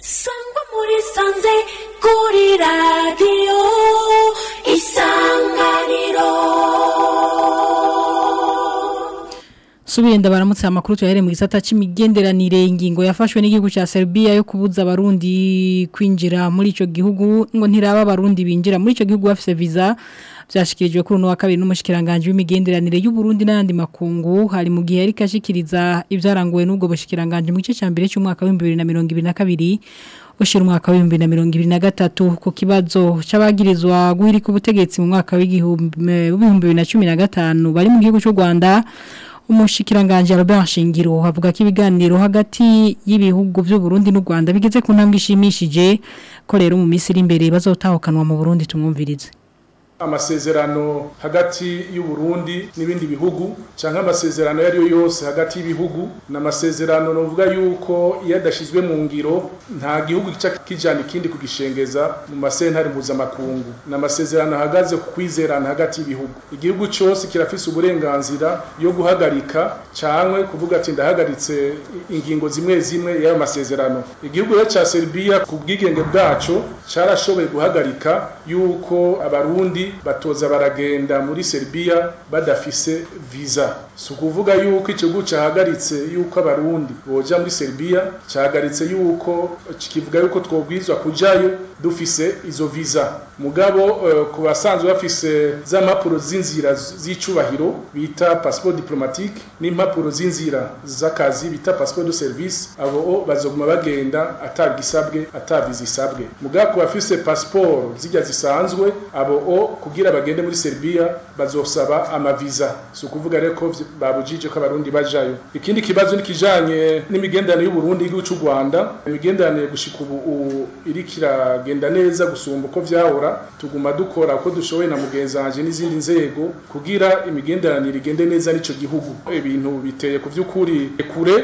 sangwa muri sanze kuri radiyo isanganiro subiye ndabaramutse amakuru tuyahere mu gisata cy'imigenderanire ingingo yafashwe n'igihugu cya Serbia yo kubuza abarundi kwinjira muri icyo gihugu ngo ntiraba abarundi binjira muri icyo gihugu bafise visa byashikirijwe kuri no wa kabiri n'umushikiranganje w'imigenderanire y'u Burundi n'andi makungu hari mu gihe ariko ashikiriza ibyaranguwe n'ubwo bushikiranganje mu gice mbere cy'umwaka na mirongo ibiri wa 2022 ushira umwaka na gatatu ku kibazo cyabagirizwa guhirika ubutegetsi mu mwaka w'igihumbi gatanu bari mu gihugu cy'u Rwanda umushikiranganji Albert Shingiro havuga ko ibiganiro hagati y'ibihugu by'u Burundi n'u Rwanda bigeze ku ntambwe ishimishije ko rero mu minsi imbere bazotahukanwa mu Burundi tumwumvirize amasezerano hagati y'u Burundi n'ibindi bihugu cyangwa amasezerano yari yo yose hagati y'ibihugu n'amasezerano novuga yuko iyo adashyizwe mu ngiro nta gihugu gica kijana ikindi kugishengeza mu masentare mpuzamakungu n'amasezerano ahagaze ku kwizerana hagati y'ibihugu igihugu cyose kirafise uburenganzira yo guhagarika cyangwa kuvuga ati ndahagaritse ingingo zimwe zimwe y'ayo masezerano igihugu rero cya Serbia ku bwigenge bwaco carashoboye guhagarika yuko abarundi batoza baragenda muri Serbia badafise visa si ukuvuga yuko ikigo cyahagaritse yuko abarundi boja muri Serbia cyahagaritse yuko kikivuga yuko twobwizwa kujayo dufise izo visa mugabo eh, ku basanzwe bafise z'amapuro z'inzira z'icubahiro bita passeport diplomatique n'impapuro z'inzira z'akazi bita passeport de service abo bazoguma bagenda atagisabwe atabizi isabwe mugabo ku bafise passeport zijya zisanzwe abo kugira bagende muri Serbia bazosaba amaviza si ukuvuga rero ko babujije ko abarundi bajayo ikindi kibazo nikijanye n'imigenderanire y'u Burundi n'igihugu cy'u Rwanda imigenderanire gushika ubu iri kiragenda neza gusumba uko vyahora tuguma dukora uko dushoboye na mugenzi wanje n'izindi nzego kugira imigenderanire igende neza nicyo gihugu ibintu biteye ku byukuri kure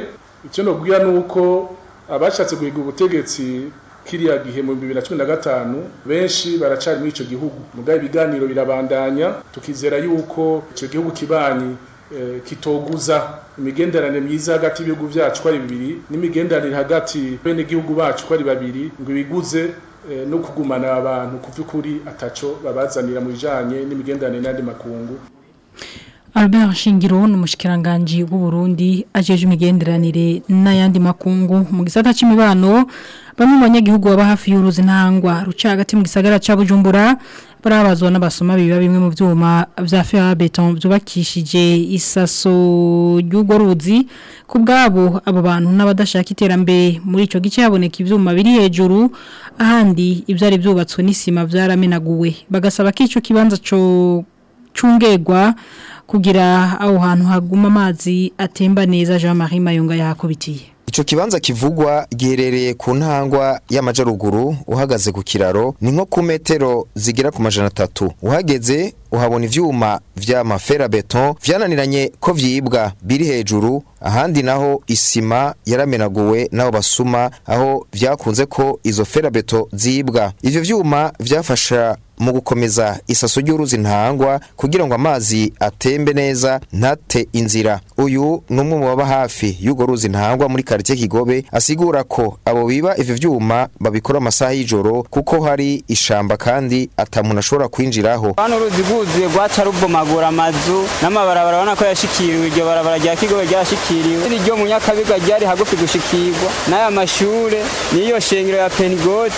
icyo nobwira nuko abashatse guhiga ubutegetsi kiriya gihe mu bihumbi bibiri na cumi na gatanu benshi baracari muri icyo gihugu mugabo ibiganiro birabandanya tukizera yuko icyo gihugu kibanyi eh, kitoguza imigenderanire myiza hagati y'ibihugu byacu ari bibiri n'imigenderanire hagati y'igihugu bacu ari babiri ngo ibiguze eh, no kugumana abantu ku by'ukuri ataco babazanira mu bijyanye n'imigenderanire n'andi makungu Albert Shingiro ni umushikiranganji w'u Burundi ajeje imigenderanire n'ayandi makungu mu gisata c'imibano bamwe mu banyagihugu baba hafi y'uruzi ntangwa ruca hagati mu gisagara cya Bujumbura barabazwa n'abasoma biba bimwe mu byuma bya fer beton vyubakishije isaso ry'ugo ruzi kubgabo abo bantu n'abadashaka iterambere muri icyo gice yaboneka ivyuma biri hejuru ahandi ibyari vyubatswe n'isima byaramenaguwe bagasaba kico kibanza co cungerwa kugira aho hantu haguma amazi atemba neza Jean Marie Mayunga yahakubitiye icyo kibanza kivugwa giherereye ku ntangwa y'amajaruguru uhagaze ku kiraro ni nko ku metero zigera ku majana atatu uhageze uhabona ivyuma vy'amafera beton vyananiranye ko vyibwa biri hejuru ahandi naho isima yaramenaguwe naho basuma aho vyakunze ko izo fera beto zibwa ivyo vyuma vyafasha mu gukomeza isaso ry'uruzi ntangwa kugira ngo amazi atembe neza ntate inzira uyu ni umwe mu baba hafi y'urwo ruzi ntangwa muri karitsiye kigobe asigura ko abo biba ibyo byuma babikora amasaha y'ijoro kuko hari ishamba kandi atamuntu ashobora kwinjiraho hano uruzi rwuzuye rwaca rubomagura amazu n'amabarabara urabona ko yashikiriwe iryo barabara rya kigobe ryashikiriwe iryo mu nyakabiga ryari hagufi gushikirwa n'aya mashure n'iyo shengero ya penigoti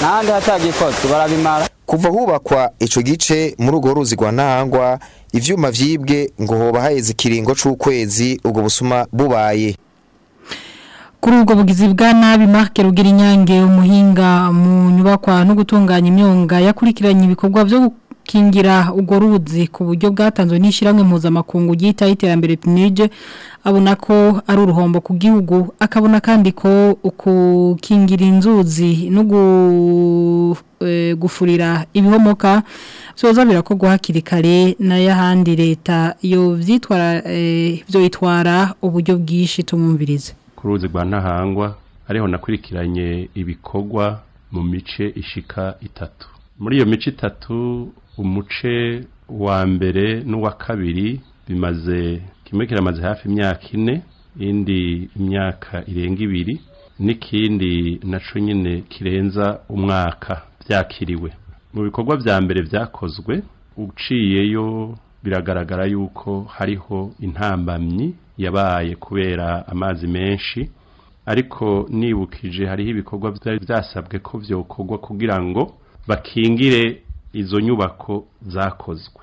n'ahandi hatagikozwe barabimara kuva hubakwa icyo gice muri urwo ruzi rwa ntahangwa ibyuma byibwe ngo hoba haheze ikiringo cy'ukwezi ubwo busuma bubaye kuri ubwo bugizi bwa nabi Mark Rugira inyange umuhinga mu nyubakwa no gutunganya imyonga yakurikiranye ibikorwa byo gukingira ubwo ruzi ku buryo bwatanzwe n'ishyirahamwe mpuzamakungu ryita iterambere PNUD abona ko ari uruhombo ku gihugu akabona kandi ko ukukingira inzuzi no eh, gufurira ibihomoka soza birakogwa hakiri kare n'ayahandi leta yo byitwara byo eh, itwara uburyo bwinshi tumwumvirize ku ruzi rwa ntahangwa ariho nakurikiranye ibikorwa mu mice ishika itatu muri iyo mice itatu umuce wa mbere n'uwa kabiri bimaze kimwe kiramaze hafi imyaka ine indi imyaka irenga ibiri n'ikindi naco nyine kirenza umwaka byakiriwe mu bikorwa bya mbere byakozwe uciyeyo biragaragara yuko hariho intambamyi yabaye kubera amazi menshi ariko nibukije hariho ibikorwa byari byasabwe ko byokorwa kugira ngo bakingire izo nyubako zakozwe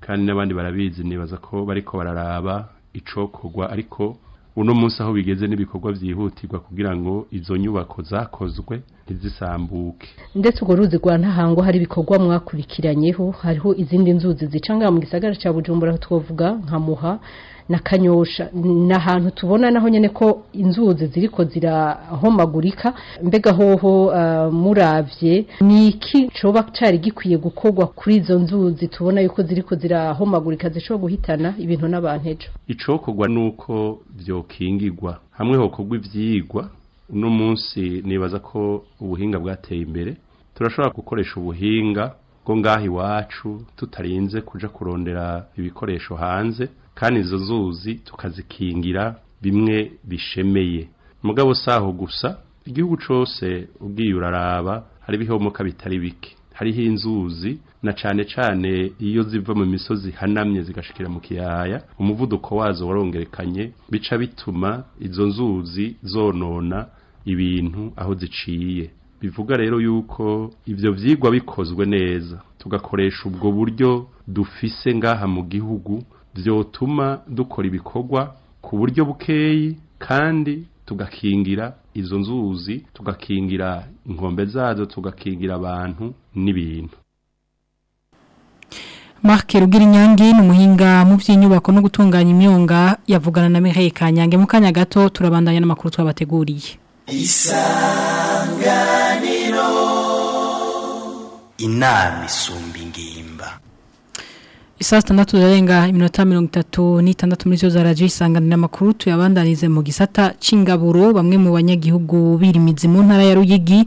kandi n'abandi barabizi nibaza ko bariko bararaba icokorwa ariko uno munsi aho bigeze n'ibikorwa byihutirwa kugira ngo izo nyubako zakozwe ntizisambuke ndetse urwo ruzi rwa ntahango hari ibikorwa mwakurikiranyeho hariho izindi nzuzi zicanga mu gisagara cya bujumbura twavuga nka muha na kanyosha ni ahantu tubona naho nyine ko inzuzi ziriko zirahomagurika mbega hoho uh, murabye ni iki coba cari gikwiye gukorwa kuri izo nzuzi tubona yuko ziriko zirahomagurika zishobora guhitana ibintu n'abantu ejo icokorwa uko vyokingirwa hamwe hokorwa ivyigwa uno munsi nibaza ko ubuhinga bwateye imbere turashobora gukoresha ubuhinga bwo ngaho iwacu tutarinze kuja kurondera ibikoresho hanze kandi izo zuzi tukazikingira bimwe bishemeye mugabo saho gusa igihugu cyose ubwiye uraraba hari ibihomoka bitari bike hariho inzuzi na cyane cyane iyo ziva mu misozi hanamye zigashikira mu kiyaya umuvuduko wazo warongerekanye bica bituma izo nzuzi zonona ibintu aho ziciye bivuga rero yuko ibyo byigwa bikozwe neza tugakoresha ubwo buryo dufise ngaha mu gihugu byotuma dukora ibikorwa ku buryo bukeyi kandi tugakingira izo nzuzi tugakingira inkombe zazo tugakingira abantu n'ibintu Marke Rugirinyange numuhinga mu by'inyubako no gutunganya imyonga yavugana na Mihaye Kanyange mu kanya gato turabandanya n'amakuru twabateguriye. Isanganiro inama isumbingi Isaa sitandatu yarenga iminota mirongo itatu n'itandatu muri zo za radiyo isanganira amakuru tuyabandanize mu gisata cy'ingaburo bamwe mu banyagihugu birimizi mu ntara ya Ruyigi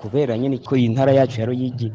kubera nyine ko iyi ntara yacu yari yigi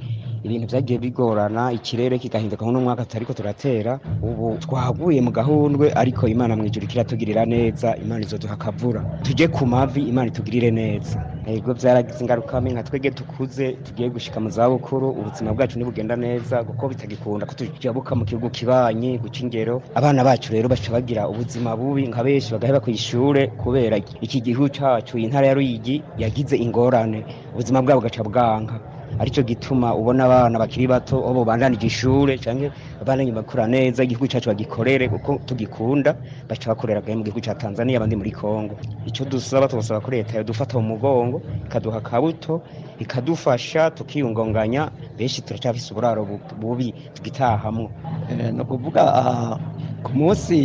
ibintu byagiye bigorana ikirere kigahinduka nk'uno ariko turatera ubu twaguye mu gahundwe ariko imana mu ijuru kiratugirira neza imana izoduha akavura tujye ku mavi imana itugirire neza ibigo byaragize ingaruka nka twege tukuze tugiye gushyika mu zabukuru ubuzima bwacu ntibugenda neza kuko bitagikunda ko tujabuka mu gihugu kibanyi guca ingero abana bacu rero baca bagira ubuzima bubi nka benshi bagaheba ku ishuri kubera iki gihugu cyacu iyi ntara ya ruyigi yagize ingorane ubuzima bwabo bugaca bwanka aricyo gituma ubona abana bakiri bato aho babandanije ishuri cyangwa abana bakura neza igihugu cyacu bagikorere kuko tugikunda baca bakorera mu gihugu cya tanzania abandi muri congo icyo dusaba tubasaba ko leta yadufata mu mugongo ikaduha kabuto ikadufasha tukiyungunganya benshi turacyafite uburaro bubi tugitahamwo eh, ni ukuvuga ah, ku munsi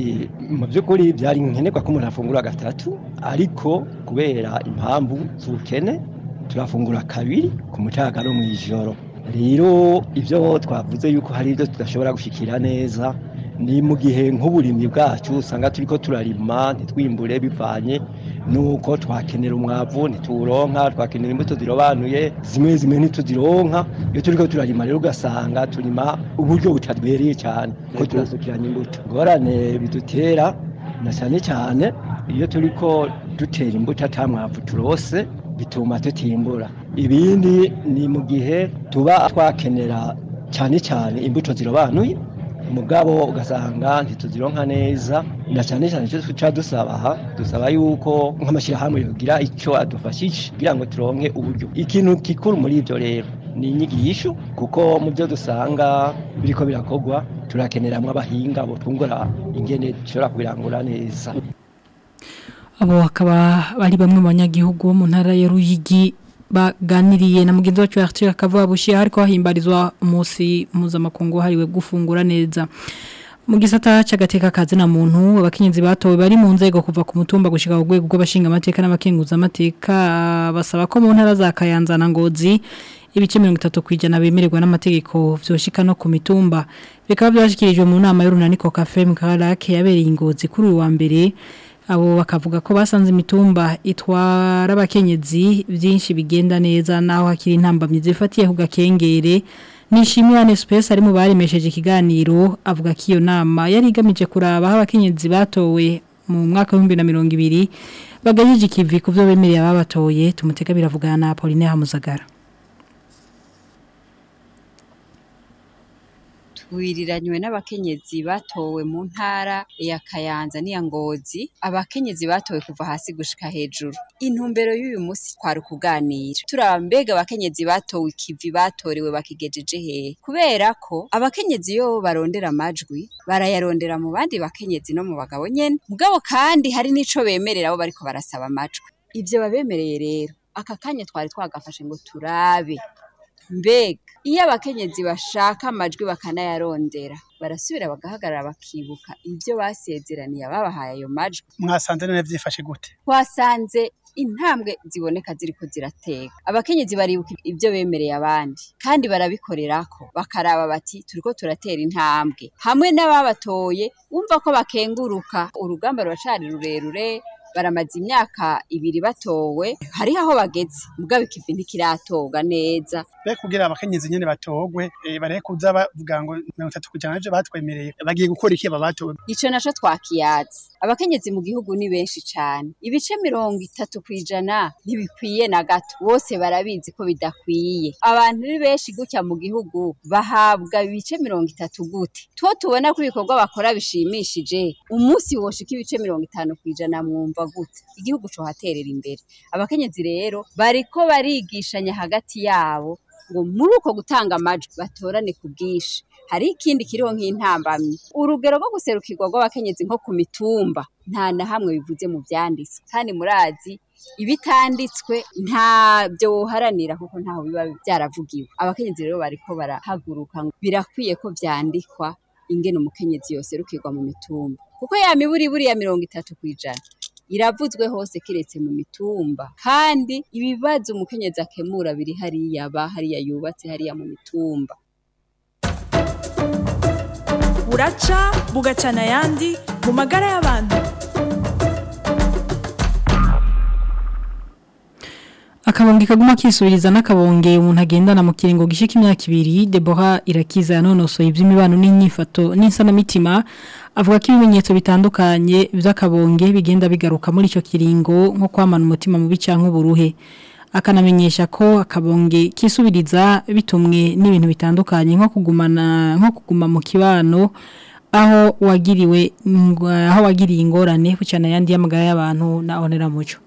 mu by'ukuri byari nkenerwa ko umuntu afungura gatatu ariko kubera impamvu z'ubukene turafungura kabiri ku mutaga no mu ijoro rero ibyo twavuze yuko hari ibyo tudashobora gushyikira neza ni mu gihe nk'uburimyi bwacu usanga turi ko turarima ntitwimbure bivanye nuko twakenera umwavu ntituronka twakenera imbuto zirobanuye zimwe zimwe ntituzironka iyo turi ko turarima rero ugasanga turima uburyo butadwereye cyane ko turasukiranya imbuto ingorane bidutera na cyane cyane iyo turi ko dutera imbuto ata turose bituma tutimbura ibindi ni mu gihe tuba twakenera cyane cyane imbuto zirobanuye umugabo ugasanga ntituzironka neza na cyane cyane icyo duca dusaba aha dusaba yuko nk'amashyirahamwe yogira icyo adufashije kugira ngo turonke uburyo ikintu gikuru muri ibyo rero ni inyigisho kuko mu byo dusanga ko birakorwa turakeneramwo abahinga butungura ingene dushobora kubirangura neza abo bakaba bari bamwe mu banyagihugu bo mu ntara ya Ruyigi baganiriye na mugenzi wacu Arthur Kavuga ariko hahimbarizwa umunsi mpuzamakungu hariwe gufungura neza mu gisata cy'agateka kazi na muntu abakenyezi batowe bari mu nzego kuva ku mutumba gushika ku rwego rw'abashinga amateka n'abakenguza amateka basaba ko mu ntara za Kayanza na Ngozi ibice 30 kwijana bemererwa n'amategeko vyoshika no ku mitumba bikaba byashikirijwe mu nama y'urunaniko kafe mu yabereye ingozi kuri uwa mbere abo bakavuga ko basanze imitumba itwara abakenyezi byinshi bigenda neza naho hakiri intambamyi zifatiye ku gakengere nishimwe ane space ari mu baremesheje ikiganiro avuga ko iyo nama yari igamije kuraba aho abakenyezi batowe mu mwaka w'ibihumbi na mirongo ibiri bagajije ikivi ku byo bemereye ababatoye tumutega biravugana na Pauline Hamuzagara rwiriranywe n'abakenyezi batowe mu ntara ya Kayanza n'iya Ngozi abakenyezi batowe kuva hasi gushika hejuru intumbero y'uyu munsi twari kuganira turaba mbega abakenyezi batowe ikivi batorewe bakigejeje hehe kubera ko abakenyezi yo barondera amajwi barayarondera mu bandi bakenyezi no mu bagabo nyene mugabo kandi hari n'ico bemerera abo bariko barasaba amajwi ibyo babemereye rero aka kanya twari twagafashe ngo turabe mbega iyo abakenyezi bashaka amajwi bakanayarondera barasubira bagahagarara bakibuka ibyo basezeraniye ababahaye ayo majwi mwasanze none byifashe gute twasanze intambwe ziboneka ziri ko zirateka abakenyezi baribuka ibyo bemereye abandi kandi barabikorera ko bakaraba bati turiko turatera intambwe hamwe n'ababatoye wumva ko bakenguruka urugamba ruracari rurerure baramaze imyaka ibiri batowe hariho aho bageze mugabo ikivi ntikiratoga neza be kugira abakenyezi nyene batogwe eh, bare kuza bavuga ngo 30 kujana nivyo batwemereye bagiye gukora iki babatowe ico naco twakiyaza abakenyezi mu gihugu ni benshi cyane ibice mirongo itatu kwijana ntibikwiye na gato bose barabizi ko bidakwiye abantu ni benshi gutya mu gihugu bahabwa ibice mirongo itatu gute two tubona ko ibikorwa bakora bishimishije umunsi woshika ibice mirongo itanu kwijana mwumva gute igihugu co haterera imbere abakenyezi rero bariko barigishanya hagati yabo ngo muri uko gutanga amajwi batorane ku bwinshi hari ikindi kiriho nk'intambamyi urugero rwo guserukirwa rw'abakenyezi nko ku mitumba nta na hamwe bivuze mu byanditse kandi murazi ibitanditswe ntabyo woharanira kuko ntaho biba byaravugiwe abakenyezi rero bariko barahaguruka ngo birakwiye ko byandikwa ingene umukenyezi yoserukirwa mu mitumba kuko ya miburi iburi ya mirongo itatu ku ijana iravuzwe hose keretse mu mitumba kandi ibibazo umukenyezi akemura biri hariya ba hariya yubatse hariya mu mitumba buraca bugacana ayandi mu magara y'abantu akabongi kaguma kisubiriza n'akabonge umuntu agendana mu kiringo gishe imyaka ibiri Deborah irakiza yanonosoye iby'imibano n'inyifato n'isanamitima avuga ko ibimenyetso bitandukanye by'akabonge bigenda bigaruka muri icyo kiringo nko kwamana umutima mu bicanka uburuhe akanamenyesha ko akabonge kisubiriza bitumwe n'ibintu bitandukanye nko kugumana nko kuguma mu kibano aho wagiriwe aho wagiriye ingorane bucana yandi y'amagara y'abantu na onera muco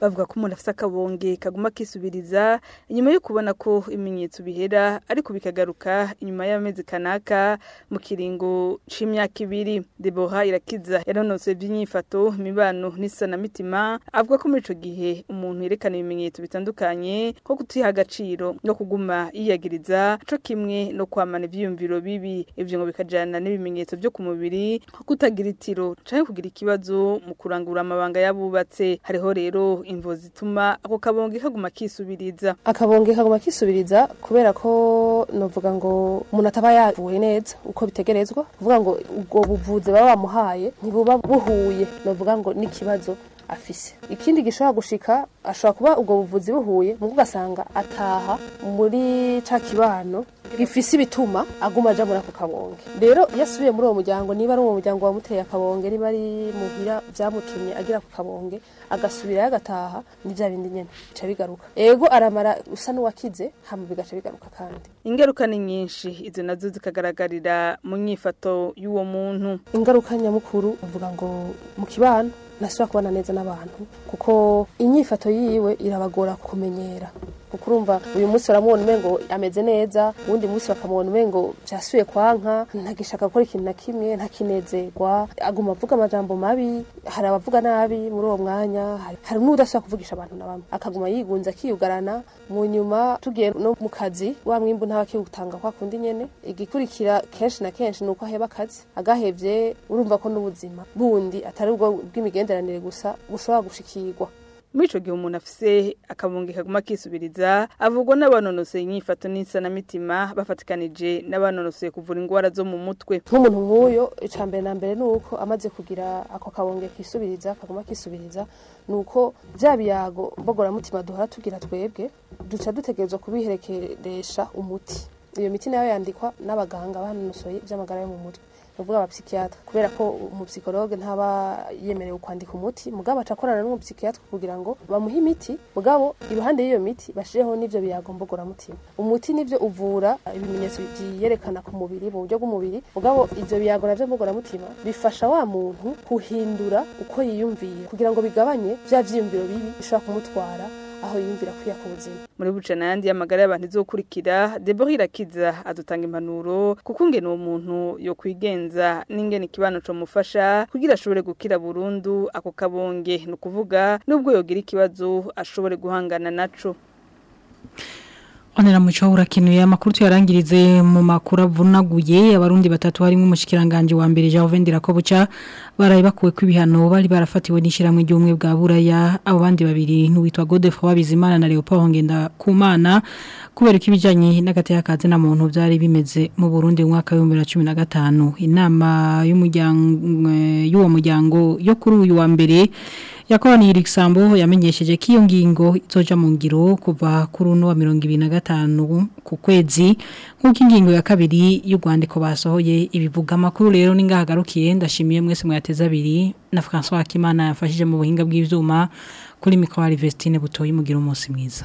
bavuga ko umuntu afite akabonge kaguma kisubiriza nyuma yo kubona ko ibimenyetso bihera ariko bikagaruka inyuma y'amezi kanaka mu kiringo c'imyaka ibiri deboha irakiza yaranonotse by'inyifato imibano n'isanamitima avuga ko muri ico gihe umuntu yerekana ibimenyetso bitandukanye nko kutiha agaciro no kuguma yiyagiriza co kimwe no kwamana ibyiyumviro bibi ivyo ngo bikajana n'ibimenyetso byo ku mubiri nko kutagira itiro canke kugira ikibazo mu kurangura amabanga y'abubatse hariho rero imvo zituma ako kabongo kaguma kisubiriza akabongo kaguma kisubiriza kubera ko novuga ngo umuntu ataba yavuye neza uko bitegerezwa uvuga ngo ubwo buvuzi baba bamuhaye ntibuba buhuye novuga ngo n'ikibazo afise ikindi gishobora gushika ashobora kuba ubwo buvuzi buhuye mu ugasanga ataha muri ca kibano gifise ibituma aguma aja muri ako kabonge rero iyo asubiye muri uwo muryango niba ari uwo muryango wamuteye akabonge niba ari muhira byamutumye agira ako kabonge agasubirayo agataha n'ivya bindi nyene bica bigaruka ego aramara usa n'uwakize hama bigaca bigaruka kandi ingaruka ni nyinshi izo nazo zikagaragarira mu nyifato y'uwo muntu ingaruka nyamukuru uvuga ngo mu kibano ntashobora kubana neza n'abantu kuko inyifato yiwe irabagora kumenyera kuko urumva uyu munsi baramubona umengo ameze neza uwundi munsi bakamubona ngo byasuye kwa nka ntagishaka gukora ikintu na kimwe ntakinezerwa aguma avuga amajambo mabi hari abavuga nabi muri uwo mwanya hari n'udashobora kuvugisha abantu na bamwe akaguma yigunze akiyugarana mu nyuma tugiye no mu kazi wa mwimbu ntabakiwutanga kwa kundi nyene igikurikira kenshi na kenshi ni uko aheba akazi agahebye urumva ko n'ubuzima bundi atari ubwo bw'imigenderanire gusa bushobora gushikirwa muri gihe umuntu afise akabunge kaguma kisubiriza avugwa n'abanonosoye inyifato n'isanamitima bafatikanije n'abanonosoye kuvura indwara zo mu mutwe nk'umuntu nk'uyo icya mbere na mbere ni amaze kugira ako kabunge kisubiriza kaguma kisubiriza ni uko bya biyago mbogoramutima duhora tugira twebwe duca dutegerezwa kubiherekeresha umuti iyo miti nayo yandikwa n'abaganga banonosoye by’amagara yo mu mutwe uvuga aba kubera ko umu psychologue ntaba yemerewe kwandika umuti mugabo acakorana n'umu psychiatre kugira ngo bamuhe imiti mugabo iruhande y'iyo miti bashireho nibyo biyagombogora mutima umuti nibyo uvura ibimenyetso byiyerekana ku mubiri mu buryo bw'umubiri mugabo ibyo biyagora vyo mutima bifasha wa muntu kuhindura uko yiyumvira kugira ngo bigabanye bya vyiyumviro bibi bishobora kumutwara aho yumvira kwiyaka ubuzima muri buca n'ayandi y'amagara y'abantu izokurikira debora irakiza adutanga impanuro kuko ngene uwo muntu yo kwigenza n'ingene ikibano comufasha kugira ashobore gukira burundu ako kabonge ni ukuvuga nubwo yogira ikibazo ashobore guhangana naco Onera muchawura kinuye makuru tuyarangirize mu makuru avunaguye abarundi batatu harimo umushikiranganje wa mbere Jean Ndirakobuca baraye bakuwe ibihano bari barafatiwe n'ishiramwe ry'umwe bwa buraya abo bandi babiri n'uwitwa Godefroy Bizimana na Leo Leopold Ngenda kubera kubereka ibijyanye n'agateka kaze na muntu byari bimeze mu Burundi mu cumi na gatanu inama y'umujyango y'uwo muryango yo kuri uyu wa mbere yakobanira igisambu yamenyesheje ko iyo ngingo izoja mu ngiro kuva kuri uno wa mirongo ibiri na gatanu ku kwezi nk'uko ingingo ya kabiri y'urwandiko basohoye ibivuga amakuru rero ni ngaho agarukiye ndashimiye mwese mwateze abiri na francois Hakimana yafashije mu buhinga bw'ibyuma kuri mikoro vestine butoye umugira umunsi mwiza